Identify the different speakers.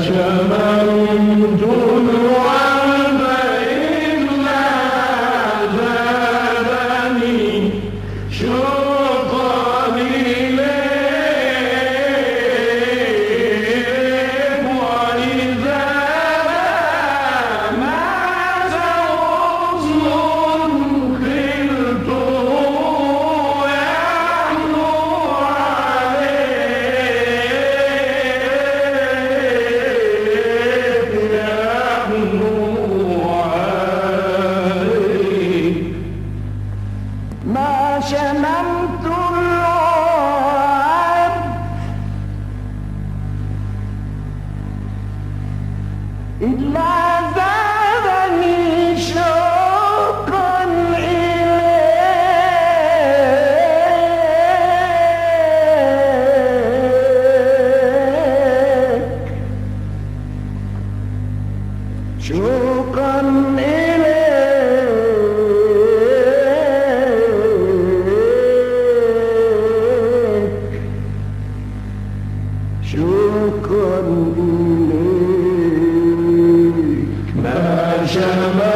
Speaker 1: شممت الوعد
Speaker 2: ما شممت الوعد إلا شوقا إليك.
Speaker 1: ما شممت